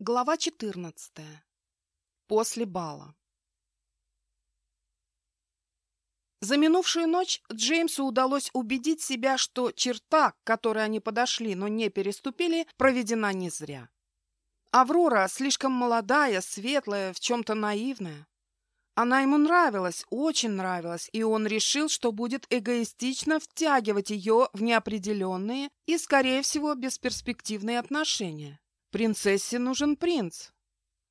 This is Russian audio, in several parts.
Глава 14. После бала. За минувшую ночь Джеймсу удалось убедить себя, что черта, к которой они подошли, но не переступили, проведена не зря. Аврора слишком молодая, светлая, в чем-то наивная. Она ему нравилась, очень нравилась, и он решил, что будет эгоистично втягивать ее в неопределенные и, скорее всего, бесперспективные отношения. Принцессе нужен принц.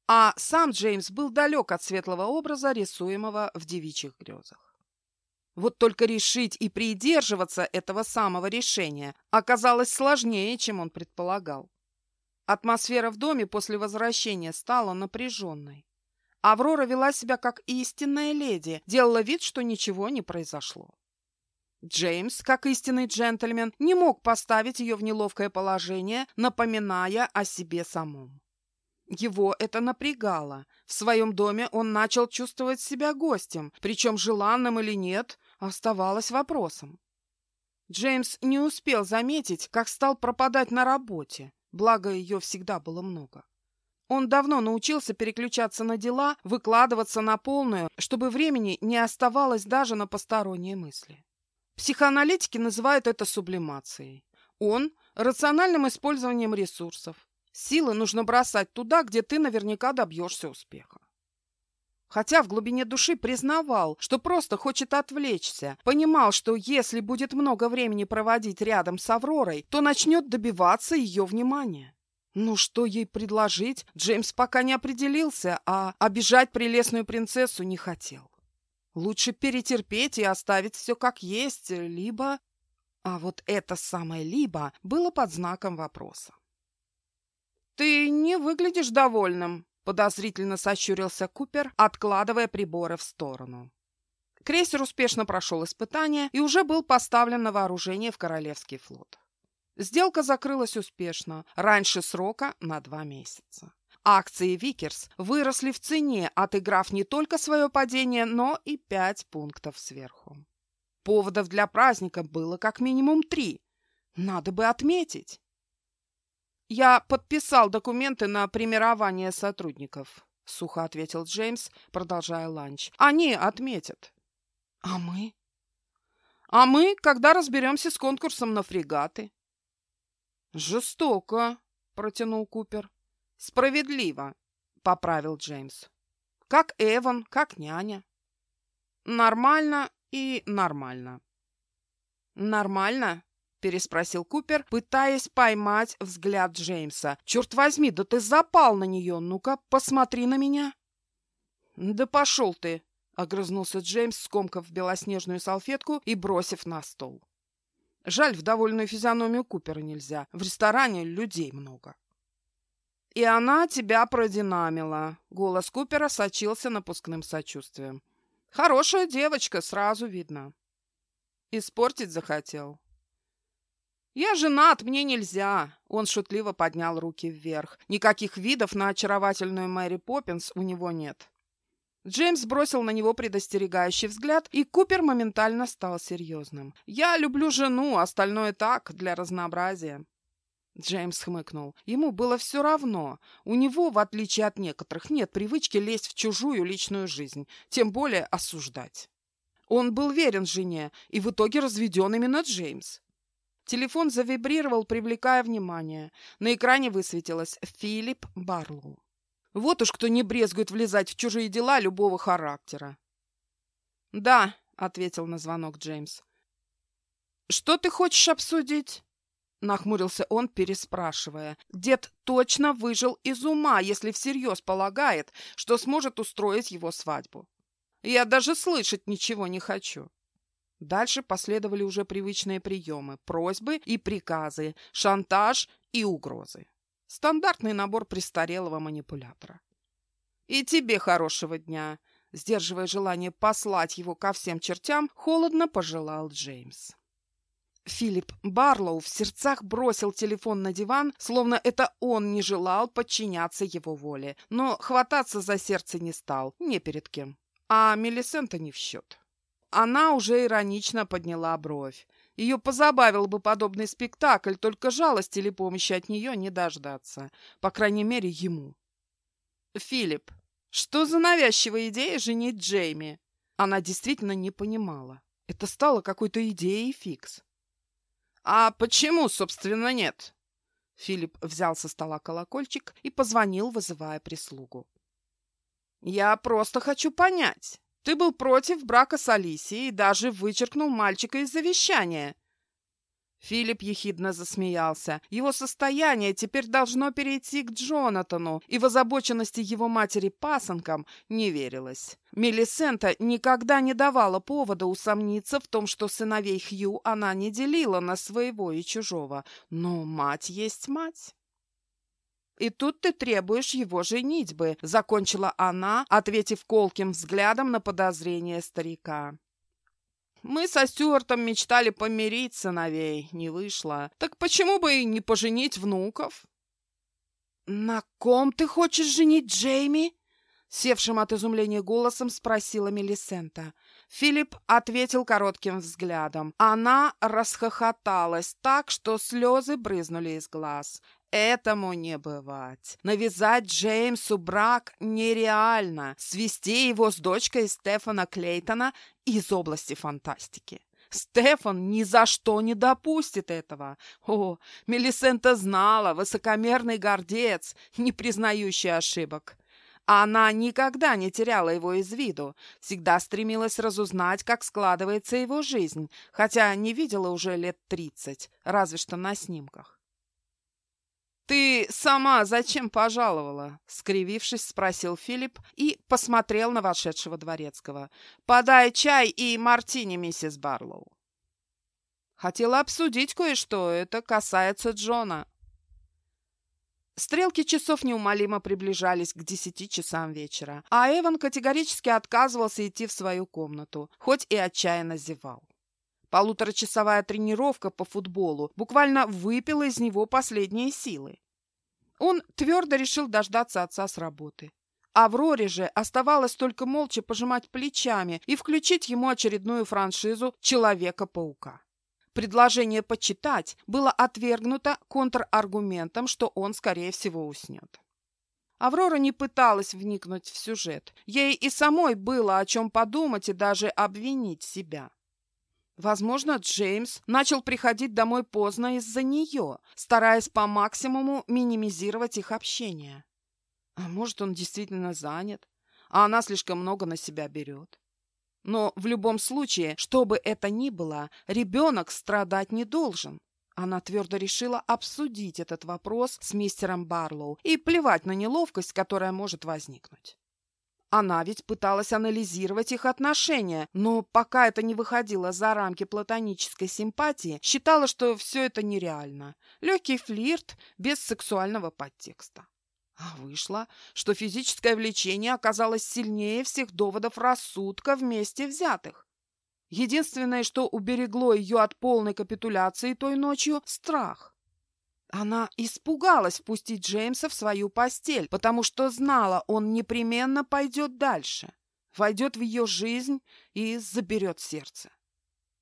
А сам Джеймс был далек от светлого образа, рисуемого в девичьих грезах. Вот только решить и придерживаться этого самого решения оказалось сложнее, чем он предполагал. Атмосфера в доме после возвращения стала напряженной. Аврора вела себя как истинная леди, делала вид, что ничего не произошло. Джеймс, как истинный джентльмен, не мог поставить ее в неловкое положение, напоминая о себе самом. Его это напрягало. В своем доме он начал чувствовать себя гостем, причем желанным или нет, оставалось вопросом. Джеймс не успел заметить, как стал пропадать на работе, благо ее всегда было много. Он давно научился переключаться на дела, выкладываться на полную, чтобы времени не оставалось даже на посторонние мысли. Психоаналитики называют это сублимацией. Он – рациональным использованием ресурсов. Силы нужно бросать туда, где ты наверняка добьешься успеха. Хотя в глубине души признавал, что просто хочет отвлечься, понимал, что если будет много времени проводить рядом с Авророй, то начнет добиваться ее внимания. Ну что ей предложить, Джеймс пока не определился, а обижать прелестную принцессу не хотел. Лучше перетерпеть и оставить все как есть, либо... А вот это самое «либо» было под знаком вопроса. «Ты не выглядишь довольным», — подозрительно сощурился Купер, откладывая приборы в сторону. Крейсер успешно прошел испытание и уже был поставлен на вооружение в Королевский флот. Сделка закрылась успешно, раньше срока на два месяца. Акции Викерс выросли в цене, отыграв не только свое падение, но и пять пунктов сверху. Поводов для праздника было как минимум три. Надо бы отметить. «Я подписал документы на премирование сотрудников», — сухо ответил Джеймс, продолжая ланч. «Они отметят». «А мы?» «А мы, когда разберемся с конкурсом на фрегаты». «Жестоко», — протянул Купер. «Справедливо», — поправил Джеймс. «Как Эван, как няня». «Нормально и нормально». «Нормально?» — переспросил Купер, пытаясь поймать взгляд Джеймса. «Черт возьми, да ты запал на нее! Ну-ка, посмотри на меня!» «Да пошел ты!» — огрызнулся Джеймс, скомкав белоснежную салфетку и бросив на стол. «Жаль, в довольную физиономию Купера нельзя. В ресторане людей много». «И она тебя продинамила!» Голос Купера сочился напускным сочувствием. «Хорошая девочка, сразу видно». «Испортить захотел?» «Я женат, мне нельзя!» Он шутливо поднял руки вверх. Никаких видов на очаровательную Мэри Поппинс у него нет. Джеймс бросил на него предостерегающий взгляд, и Купер моментально стал серьезным. «Я люблю жену, остальное так, для разнообразия». Джеймс хмыкнул. Ему было все равно. У него, в отличие от некоторых, нет привычки лезть в чужую личную жизнь, тем более осуждать. Он был верен жене, и в итоге разведен именно Джеймс. Телефон завибрировал, привлекая внимание. На экране высветилось «Филипп Барлоу». Вот уж кто не брезгует влезать в чужие дела любого характера. «Да», — ответил на звонок Джеймс. «Что ты хочешь обсудить?» Нахмурился он, переспрашивая. Дед точно выжил из ума, если всерьез полагает, что сможет устроить его свадьбу. Я даже слышать ничего не хочу. Дальше последовали уже привычные приемы, просьбы и приказы, шантаж и угрозы. Стандартный набор престарелого манипулятора. «И тебе хорошего дня!» Сдерживая желание послать его ко всем чертям, холодно пожелал Джеймс. Филипп Барлоу в сердцах бросил телефон на диван, словно это он не желал подчиняться его воле, но хвататься за сердце не стал, не перед кем. А Мелисента не в счет. Она уже иронично подняла бровь. Ее позабавил бы подобный спектакль, только жалости или помощи от нее не дождаться. По крайней мере, ему. «Филипп, что за навязчивая идея женить Джейми?» Она действительно не понимала. Это стало какой-то идеей фикс. «А почему, собственно, нет?» Филипп взял со стола колокольчик и позвонил, вызывая прислугу. «Я просто хочу понять. Ты был против брака с Алисией и даже вычеркнул мальчика из завещания. Филипп ехидно засмеялся. Его состояние теперь должно перейти к Джонатану, и в озабоченности его матери пасынкам не верилось. Мелисента никогда не давала повода усомниться в том, что сыновей Хью она не делила на своего и чужого. Но мать есть мать. «И тут ты требуешь его женитьбы», — закончила она, ответив колким взглядом на подозрение старика. «Мы со Стюартом мечтали помирить сыновей, не вышло. Так почему бы и не поженить внуков?» «На ком ты хочешь женить Джейми?» Севшим от изумления голосом спросила Мелисента. Филипп ответил коротким взглядом. Она расхохоталась так, что слезы брызнули из глаз. Этому не бывать. Навязать Джеймсу брак нереально. Свести его с дочкой Стефана Клейтона из области фантастики. Стефан ни за что не допустит этого. О, Мелисента знала, высокомерный гордец, не признающий ошибок. Она никогда не теряла его из виду, всегда стремилась разузнать, как складывается его жизнь, хотя не видела уже лет тридцать, разве что на снимках. «Ты сама зачем пожаловала?» — скривившись, спросил Филипп и посмотрел на вошедшего дворецкого. «Подай чай и мартини, миссис Барлоу». «Хотела обсудить кое-что. Это касается Джона». Стрелки часов неумолимо приближались к десяти часам вечера, а Эван категорически отказывался идти в свою комнату, хоть и отчаянно зевал. Полуторачасовая тренировка по футболу буквально выпила из него последние силы. Он твердо решил дождаться отца с работы. Авроре же оставалось только молча пожимать плечами и включить ему очередную франшизу «Человека-паука». Предложение почитать было отвергнуто контраргументом, что он, скорее всего, уснет. Аврора не пыталась вникнуть в сюжет. Ей и самой было о чем подумать и даже обвинить себя. Возможно, Джеймс начал приходить домой поздно из-за нее, стараясь по максимуму минимизировать их общение. А может, он действительно занят, а она слишком много на себя берет. Но в любом случае, что бы это ни было, ребенок страдать не должен. Она твердо решила обсудить этот вопрос с мистером Барлоу и плевать на неловкость, которая может возникнуть. Она ведь пыталась анализировать их отношения, но пока это не выходило за рамки платонической симпатии, считала, что все это нереально. Легкий флирт без сексуального подтекста. А вышло, что физическое влечение оказалось сильнее всех доводов рассудка вместе взятых. Единственное, что уберегло ее от полной капитуляции той ночью – страх. Она испугалась впустить Джеймса в свою постель, потому что знала, он непременно пойдет дальше, войдет в ее жизнь и заберет сердце.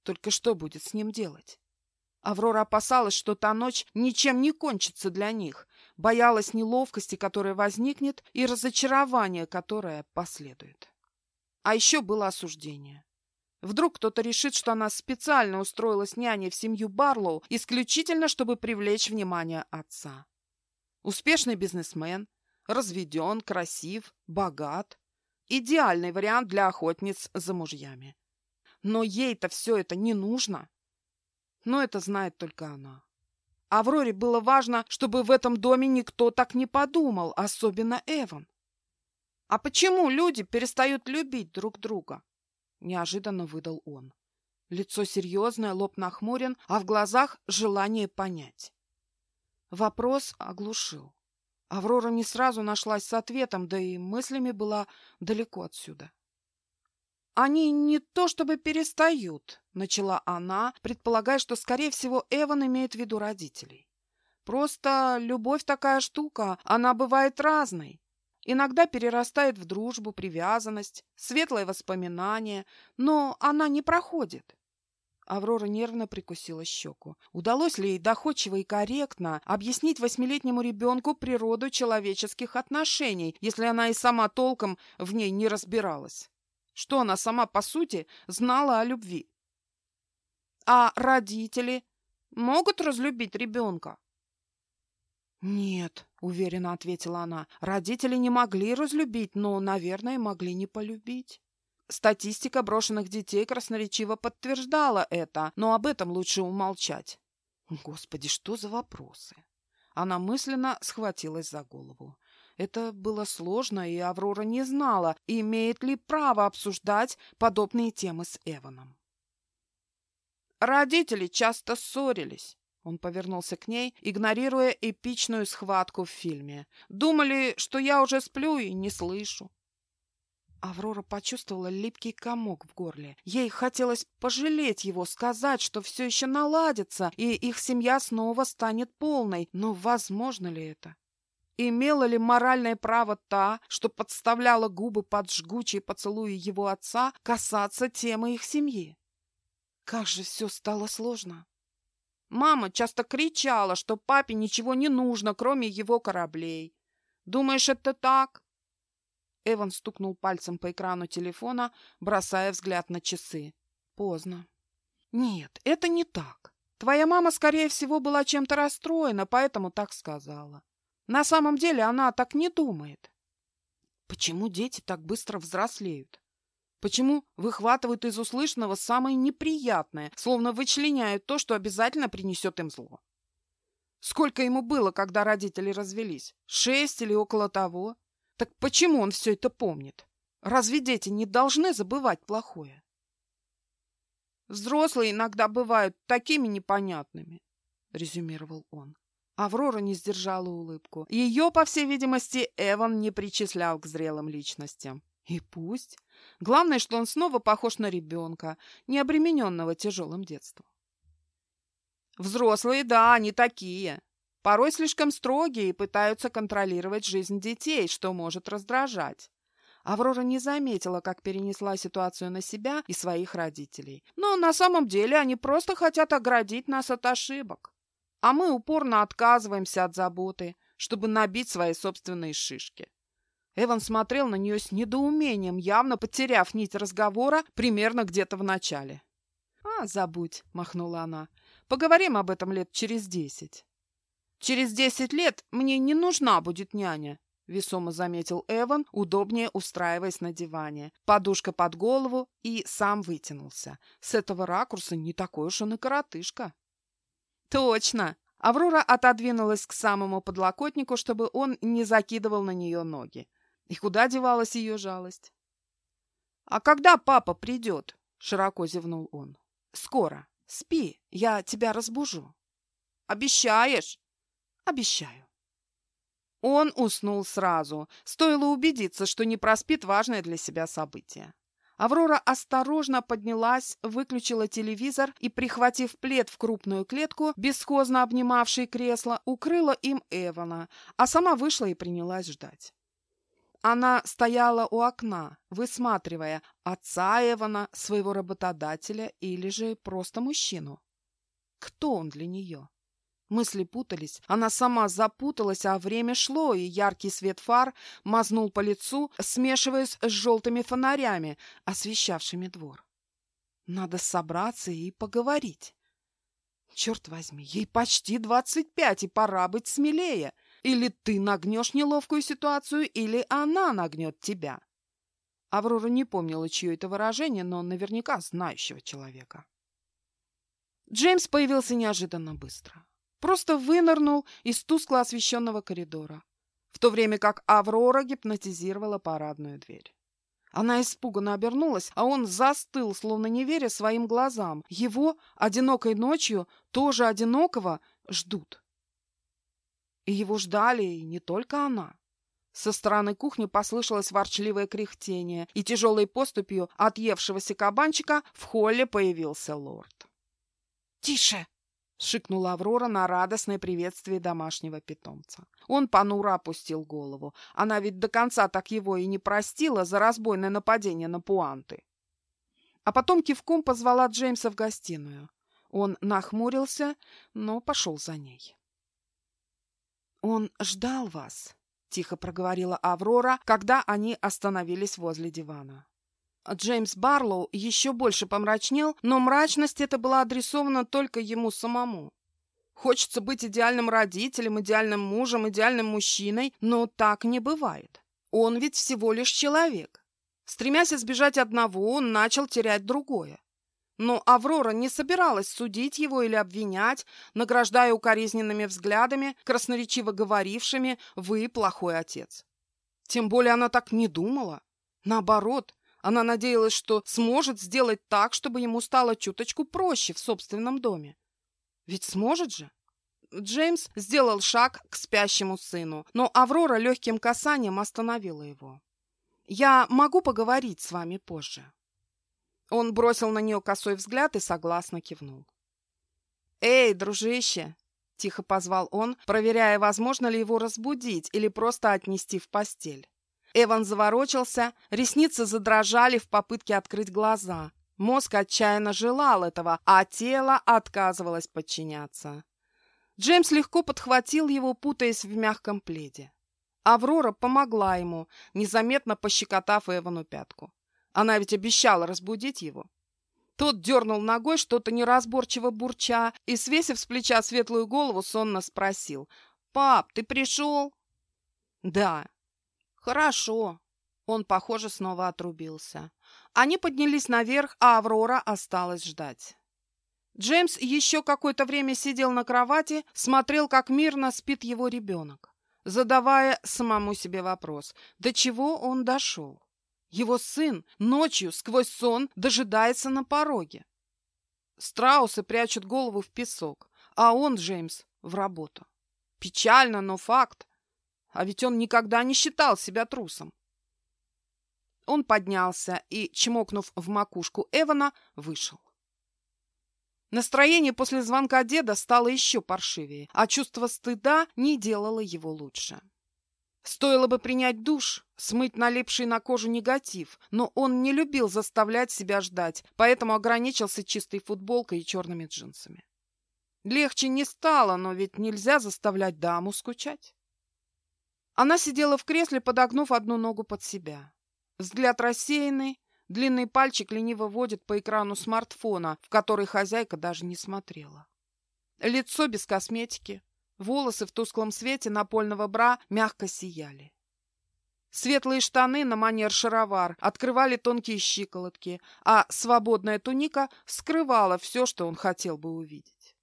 Только что будет с ним делать? Аврора опасалась, что та ночь ничем не кончится для них, боялась неловкости, которая возникнет, и разочарования, которое последует. А еще было осуждение. Вдруг кто-то решит, что она специально устроилась няней в семью Барлоу исключительно, чтобы привлечь внимание отца. Успешный бизнесмен, разведен, красив, богат. Идеальный вариант для охотниц за мужьями. Но ей-то все это не нужно. Но это знает только она. Авроре было важно, чтобы в этом доме никто так не подумал, особенно Эван. А почему люди перестают любить друг друга? Неожиданно выдал он. Лицо серьезное, лоб нахмурен, а в глазах желание понять. Вопрос оглушил. Аврора не сразу нашлась с ответом, да и мыслями была далеко отсюда. «Они не то чтобы перестают», — начала она, предполагая, что, скорее всего, Эван имеет в виду родителей. «Просто любовь такая штука, она бывает разной. Иногда перерастает в дружбу, привязанность, светлое воспоминание, но она не проходит. Аврора нервно прикусила щеку. Удалось ли ей доходчиво и корректно объяснить восьмилетнему ребенку природу человеческих отношений, если она и сама толком в ней не разбиралась? Что она сама, по сути, знала о любви? А родители могут разлюбить ребенка? «Нет», — уверенно ответила она, — «родители не могли разлюбить, но, наверное, могли не полюбить». Статистика брошенных детей красноречиво подтверждала это, но об этом лучше умолчать. Господи, что за вопросы? Она мысленно схватилась за голову. Это было сложно, и Аврора не знала, имеет ли право обсуждать подобные темы с Эваном. Родители часто ссорились. Он повернулся к ней, игнорируя эпичную схватку в фильме. Думали, что я уже сплю и не слышу. Аврора почувствовала липкий комок в горле. Ей хотелось пожалеть его, сказать, что все еще наладится, и их семья снова станет полной. Но возможно ли это? Имела ли моральное право та, что подставляла губы под жгучие поцелуи его отца, касаться темы их семьи? Как же все стало сложно. Мама часто кричала, что папе ничего не нужно, кроме его кораблей. Думаешь, это так? Эван стукнул пальцем по экрану телефона, бросая взгляд на часы. Поздно. Нет, это не так. Твоя мама, скорее всего, была чем-то расстроена, поэтому так сказала. На самом деле она так не думает. Почему дети так быстро взрослеют? Почему выхватывают из услышанного самое неприятное, словно вычленяют то, что обязательно принесет им зло? Сколько ему было, когда родители развелись? Шесть или около того? Так почему он все это помнит? Разве дети не должны забывать плохое? Взрослые иногда бывают такими непонятными, резюмировал он. Аврора не сдержала улыбку. Ее, по всей видимости, Эван не причислял к зрелым личностям. И пусть. Главное, что он снова похож на ребенка, не обремененного тяжелым детством. Взрослые, да, они такие. Порой слишком строгие и пытаются контролировать жизнь детей, что может раздражать. Аврора не заметила, как перенесла ситуацию на себя и своих родителей. Но на самом деле они просто хотят оградить нас от ошибок. А мы упорно отказываемся от заботы, чтобы набить свои собственные шишки. Эван смотрел на нее с недоумением, явно потеряв нить разговора примерно где-то в начале. «А, забудь», — махнула она. «Поговорим об этом лет через десять». «Через десять лет мне не нужна будет няня», — весомо заметил Эван, удобнее устраиваясь на диване. Подушка под голову и сам вытянулся. С этого ракурса не такой уж он и коротышка. «Точно!» Аврора отодвинулась к самому подлокотнику, чтобы он не закидывал на нее ноги. И куда девалась ее жалость? «А когда папа придет?» — широко зевнул он. «Скоро. Спи, я тебя разбужу». «Обещаешь?» Обещаю. Он уснул сразу. Стоило убедиться, что не проспит важное для себя событие. Аврора осторожно поднялась, выключила телевизор и, прихватив плед в крупную клетку, бесхозно обнимавший кресло, укрыла им Эвана, а сама вышла и принялась ждать. Она стояла у окна, высматривая отца Эвана, своего работодателя или же просто мужчину. Кто он для нее? Мысли путались, она сама запуталась, а время шло, и яркий свет фар мазнул по лицу, смешиваясь с желтыми фонарями, освещавшими двор. Надо собраться и поговорить. Черт возьми, ей почти двадцать пять, и пора быть смелее. Или ты нагнешь неловкую ситуацию, или она нагнет тебя. Аврора не помнила, чье это выражение, но наверняка знающего человека. Джеймс появился неожиданно быстро просто вынырнул из тускло освещенного коридора, в то время как Аврора гипнотизировала парадную дверь. Она испуганно обернулась, а он застыл, словно не веря своим глазам. Его, одинокой ночью, тоже одинокого, ждут. И его ждали и не только она. Со стороны кухни послышалось ворчливое кряхтение, и тяжелой поступью отъевшегося кабанчика в холле появился лорд. «Тише!» — шикнула Аврора на радостное приветствие домашнего питомца. Он понуро опустил голову. Она ведь до конца так его и не простила за разбойное нападение на пуанты. а потом кивком позвала Джеймса в гостиную. Он нахмурился, но пошел за ней. «Он ждал вас», — тихо проговорила Аврора, когда они остановились возле дивана. Джеймс Барлоу еще больше помрачнел, но мрачность эта была адресована только ему самому. Хочется быть идеальным родителем, идеальным мужем, идеальным мужчиной, но так не бывает. Он ведь всего лишь человек. Стремясь избежать одного, он начал терять другое. Но Аврора не собиралась судить его или обвинять, награждая укоризненными взглядами, красноречиво говорившими «вы плохой отец». Тем более она так не думала. Наоборот, она надеялась, что сможет сделать так, чтобы ему стало чуточку проще в собственном доме. Ведь сможет же? Джеймс сделал шаг к спящему сыну, но Аврора легким касанием остановила его. «Я могу поговорить с вами позже». Он бросил на нее косой взгляд и согласно кивнул. «Эй, дружище!» — тихо позвал он, проверяя, возможно ли его разбудить или просто отнести в постель. Эван заворочился, ресницы задрожали в попытке открыть глаза. Мозг отчаянно желал этого, а тело отказывалось подчиняться. Джеймс легко подхватил его, путаясь в мягком пледе. Аврора помогла ему, незаметно пощекотав Эвану пятку. Она ведь обещала разбудить его. Тот дернул ногой, что-то неразборчиво бурча, и, свесив с плеча светлую голову, сонно спросил. «Пап, ты пришел?» «Да». «Хорошо». Он, похоже, снова отрубился. Они поднялись наверх, а Аврора осталась ждать. Джеймс еще какое-то время сидел на кровати, смотрел, как мирно спит его ребенок, задавая самому себе вопрос, до чего он дошел. Его сын ночью сквозь сон дожидается на пороге. Страусы прячут голову в песок, а он, Джеймс, в работу. Печально, но факт. А ведь он никогда не считал себя трусом. Он поднялся и, чмокнув в макушку Эвана, вышел. Настроение после звонка деда стало еще паршивее, а чувство стыда не делало его лучше. Стоило бы принять душ, смыть налипший на кожу негатив, но он не любил заставлять себя ждать, поэтому ограничился чистой футболкой и черными джинсами. Легче не стало, но ведь нельзя заставлять даму скучать. Она сидела в кресле, подогнув одну ногу под себя. Взгляд рассеянный, длинный пальчик лениво водит по экрану смартфона, в который хозяйка даже не смотрела. Лицо без косметики, Волосы в тусклом свете напольного бра мягко сияли. Светлые штаны на манер шаровар открывали тонкие щиколотки, а свободная туника скрывала все, что он хотел бы увидеть.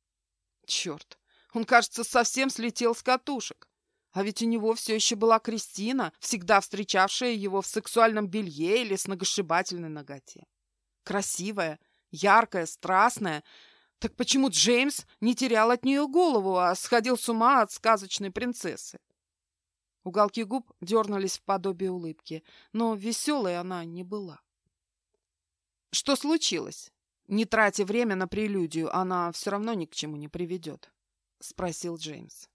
Черт, он, кажется, совсем слетел с катушек. А ведь у него все еще была Кристина, всегда встречавшая его в сексуальном белье или с ногошибательной ноготе. Красивая, яркая, страстная — так почему Джеймс не терял от нее голову, а сходил с ума от сказочной принцессы? Уголки губ дернулись в подобие улыбки, но веселой она не была. Что случилось? Не тратя время на прелюдию, она все равно ни к чему не приведет, — спросил Джеймс.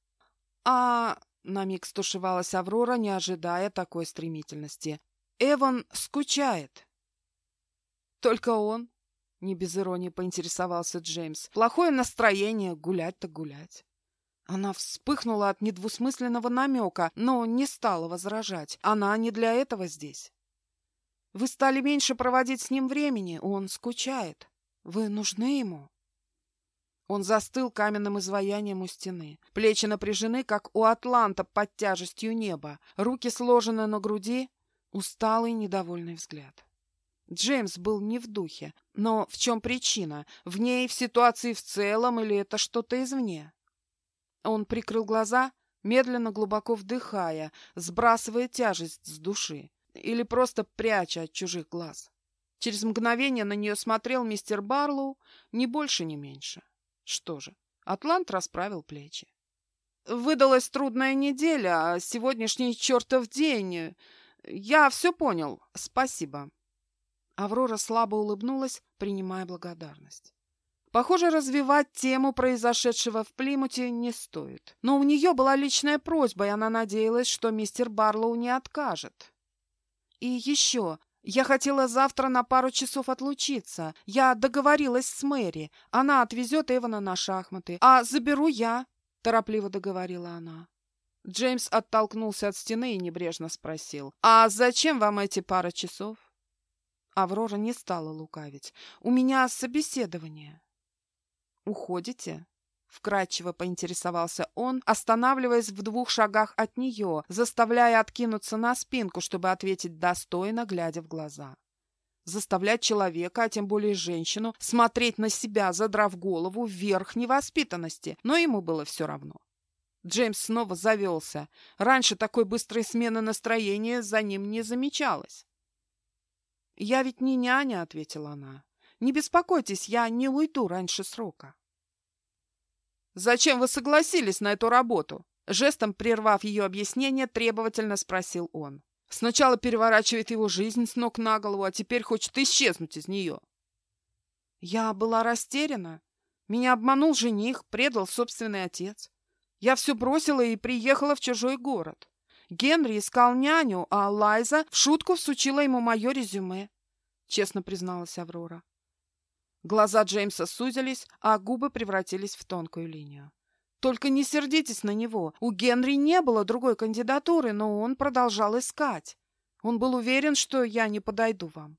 А на миг стушевалась Аврора, не ожидая такой стремительности. Эван скучает. Только он не без иронии поинтересовался Джеймс. Плохое настроение, гулять-то гулять. Она вспыхнула от недвусмысленного намека, но не стала возражать. Она не для этого здесь. Вы стали меньше проводить с ним времени, он скучает. Вы нужны ему. Он застыл каменным изваянием у стены. Плечи напряжены, как у атланта под тяжестью неба. Руки сложены на груди. Усталый, недовольный взгляд. Джеймс был не в духе. Но в чем причина? В ней, в ситуации в целом или это что-то извне? Он прикрыл глаза, медленно глубоко вдыхая, сбрасывая тяжесть с души или просто пряча от чужих глаз. Через мгновение на нее смотрел мистер Барлоу, ни больше, ни меньше. Что же, Атлант расправил плечи. Выдалась трудная неделя, а сегодняшний чертов день... Я все понял, спасибо. Аврора слабо улыбнулась, принимая благодарность. Похоже, развивать тему произошедшего в Плимуте не стоит. Но у нее была личная просьба, и она надеялась, что мистер Барлоу не откажет. И еще, Я хотела завтра на пару часов отлучиться. Я договорилась с Мэри. Она отвезет Эвана на шахматы. А заберу я, — торопливо договорила она. Джеймс оттолкнулся от стены и небрежно спросил. «А зачем вам эти пара часов?» Аврора не стала лукавить. «У меня собеседование». «Уходите?» Вкратчиво поинтересовался он, останавливаясь в двух шагах от нее, заставляя откинуться на спинку, чтобы ответить достойно, глядя в глаза. Заставлять человека, а тем более женщину, смотреть на себя, задрав голову, вверх невоспитанности, но ему было все равно. Джеймс снова завелся. Раньше такой быстрой смены настроения за ним не замечалось. «Я ведь не няня», — ответила она. «Не беспокойтесь, я не уйду раньше срока». «Зачем вы согласились на эту работу?» Жестом прервав ее объяснение, требовательно спросил он. Сначала переворачивает его жизнь с ног на голову, а теперь хочет исчезнуть из нее. Я была растеряна. Меня обманул жених, предал собственный отец. Я все бросила и приехала в чужой город. Генри искал няню, а Лайза в шутку всучила ему мое резюме, — честно призналась Аврора. Глаза Джеймса сузились, а губы превратились в тонкую линию. «Только не сердитесь на него. У Генри не было другой кандидатуры, но он продолжал искать. Он был уверен, что я не подойду вам».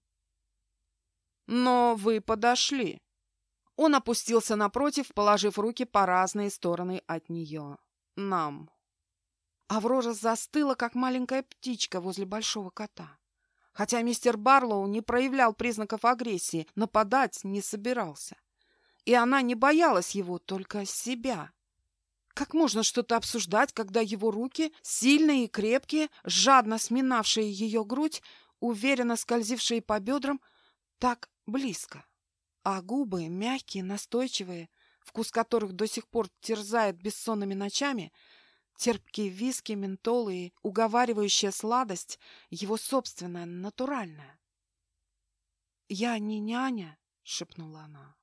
«Но вы подошли». Он опустился напротив, положив руки по разные стороны от нее. «Нам». Аврора застыла, как маленькая птичка возле большого кота. Хотя мистер Барлоу не проявлял признаков агрессии, нападать не собирался. И она не боялась его, только себя. Как можно что-то обсуждать, когда его руки, сильные и крепкие, жадно сминавшие ее грудь, уверенно скользившие по бедрам, так близко? А губы, мягкие, настойчивые, вкус которых до сих пор терзает бессонными ночами — Терпкие виски, ментол и уговаривающая сладость — его собственная, натуральная. «Я не няня», — шепнула она.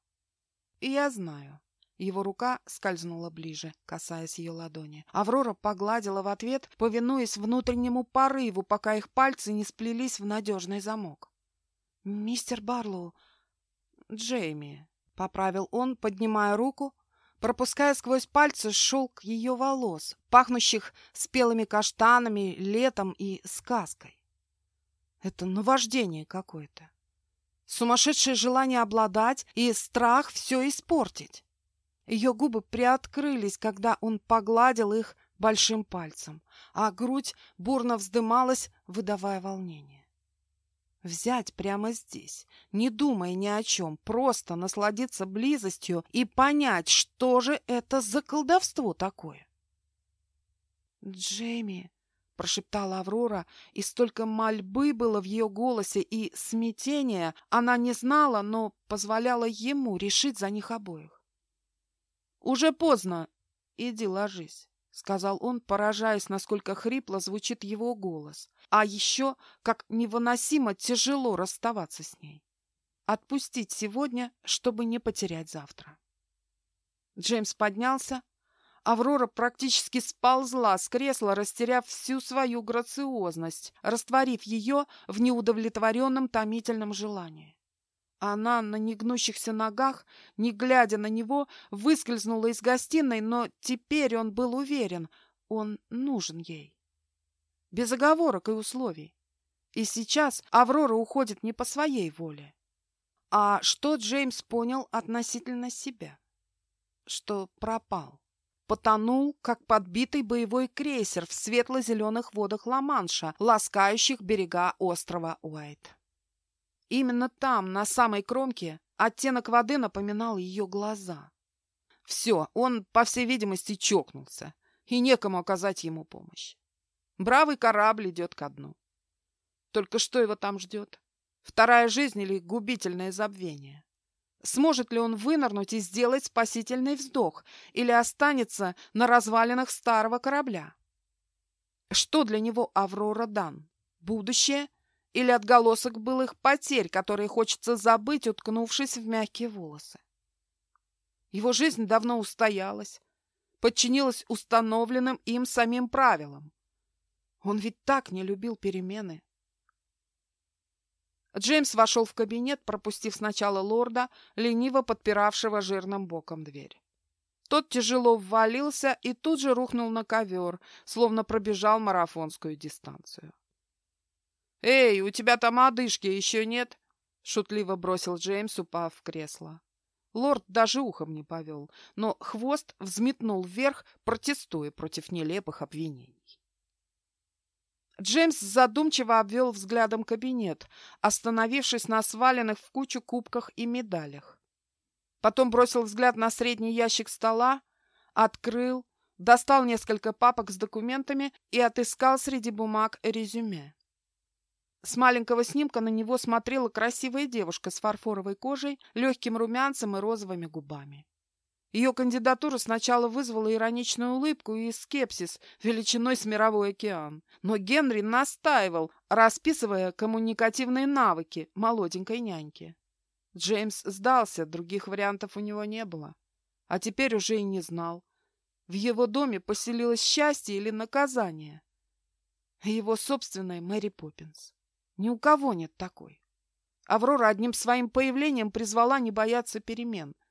«И я знаю». Его рука скользнула ближе, касаясь ее ладони. Аврора погладила в ответ, повинуясь внутреннему порыву, пока их пальцы не сплелись в надежный замок. «Мистер Барлоу...» «Джейми», — поправил он, поднимая руку, пропуская сквозь пальцы шелк ее волос, пахнущих спелыми каштанами, летом и сказкой. Это наваждение какое-то. Сумасшедшее желание обладать и страх все испортить. Ее губы приоткрылись, когда он погладил их большим пальцем, а грудь бурно вздымалась, выдавая волнение. Взять прямо здесь, не думая ни о чем, просто насладиться близостью и понять, что же это за колдовство такое. «Джейми», — прошептала Аврора, и столько мольбы было в ее голосе и смятения, она не знала, но позволяла ему решить за них обоих. «Уже поздно. Иди ложись», — сказал он, поражаясь, насколько хрипло звучит его голос. А еще, как невыносимо тяжело расставаться с ней. Отпустить сегодня, чтобы не потерять завтра. Джеймс поднялся. Аврора практически сползла с кресла, растеряв всю свою грациозность, растворив ее в неудовлетворенном томительном желании. Она на негнущихся ногах, не глядя на него, выскользнула из гостиной, но теперь он был уверен, он нужен ей без оговорок и условий. И сейчас Аврора уходит не по своей воле. А что Джеймс понял относительно себя? Что пропал. Потонул, как подбитый боевой крейсер в светло-зеленых водах Ла-Манша, ласкающих берега острова Уайт. Именно там, на самой кромке, оттенок воды напоминал ее глаза. Все, он, по всей видимости, чокнулся, и некому оказать ему помощь. Бравый корабль идет ко дну. Только что его там ждет? Вторая жизнь или губительное забвение? Сможет ли он вынырнуть и сделать спасительный вздох, или останется на развалинах старого корабля? Что для него Аврора дан? Будущее или отголосок былых потерь, которые хочется забыть, уткнувшись в мягкие волосы? Его жизнь давно устоялась, подчинилась установленным им самим правилам.. Он ведь так не любил перемены. Джеймс вошел в кабинет, пропустив сначала лорда, лениво подпиравшего жирным боком дверь. Тот тяжело ввалился и тут же рухнул на ковер, словно пробежал марафонскую дистанцию. «Эй, у тебя там одышки еще нет?» — шутливо бросил Джеймс, упав в кресло. Лорд даже ухом не повел, но хвост взметнул вверх, протестуя против нелепых обвинений. Джеймс задумчиво обвел взглядом кабинет, остановившись на сваленных в кучу кубках и медалях. Потом бросил взгляд на средний ящик стола, открыл, достал несколько папок с документами и отыскал среди бумаг резюме. С маленького снимка на него смотрела красивая девушка с фарфоровой кожей, легким румянцем и розовыми губами. Ее кандидатура сначала вызвала ироничную улыбку и скепсис величиной с мировой океан. Но Генри настаивал, расписывая коммуникативные навыки молоденькой няньки. Джеймс сдался, других вариантов у него не было. А теперь уже и не знал. В его доме поселилось счастье или наказание. Его собственная Мэри Поппинс. Ни у кого нет такой. Аврора одним своим появлением призвала не бояться перемен –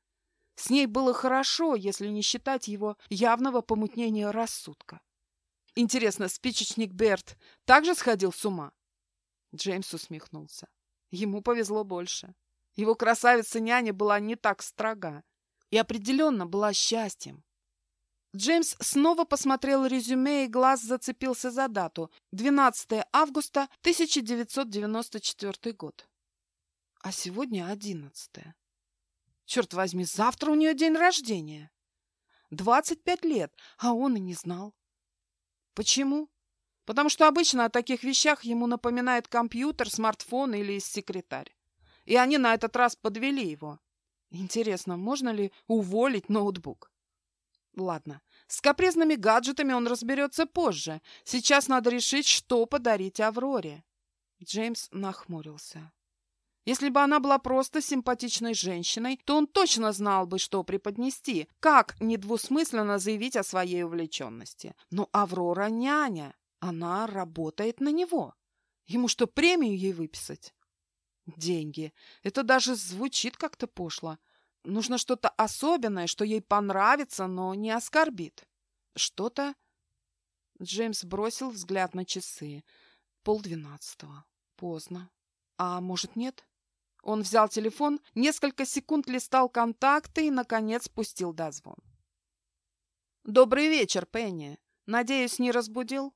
с ней было хорошо, если не считать его явного помутнения рассудка. Интересно, спичечник Берт также сходил с ума? Джеймс усмехнулся. Ему повезло больше. Его красавица-няня была не так строга и определенно была счастьем. Джеймс снова посмотрел резюме, и глаз зацепился за дату – 12 августа 1994 год. А сегодня 11. Черт возьми, завтра у нее день рождения. Двадцать пять лет, а он и не знал. Почему? Потому что обычно о таких вещах ему напоминает компьютер, смартфон или секретарь. И они на этот раз подвели его. Интересно, можно ли уволить ноутбук? Ладно, с капризными гаджетами он разберется позже. Сейчас надо решить, что подарить Авроре. Джеймс нахмурился. Если бы она была просто симпатичной женщиной, то он точно знал бы, что преподнести, как недвусмысленно заявить о своей увлеченности. Но Аврора няня, она работает на него. Ему что, премию ей выписать? Деньги. Это даже звучит как-то пошло. Нужно что-то особенное, что ей понравится, но не оскорбит. Что-то... Джеймс бросил взгляд на часы. Полдвенадцатого. Поздно. А может, нет? Он взял телефон, несколько секунд листал контакты и, наконец, спустил дозвон. «Добрый вечер, Пенни. Надеюсь, не разбудил?»